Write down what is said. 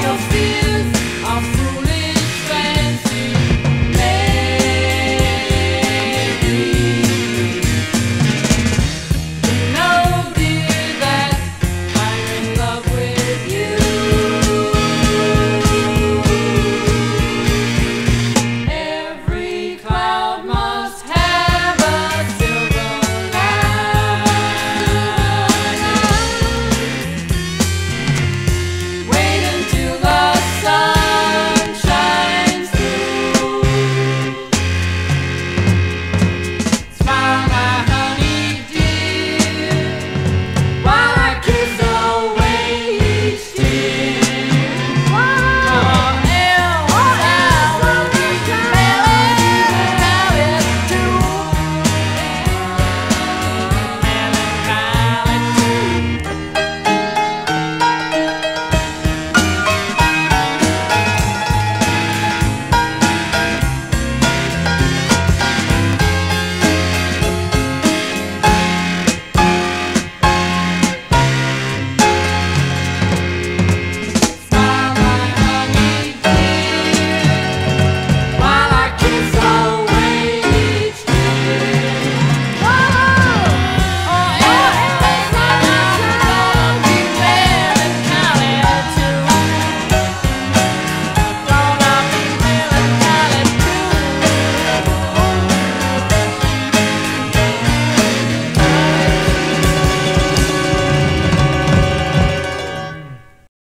your feet.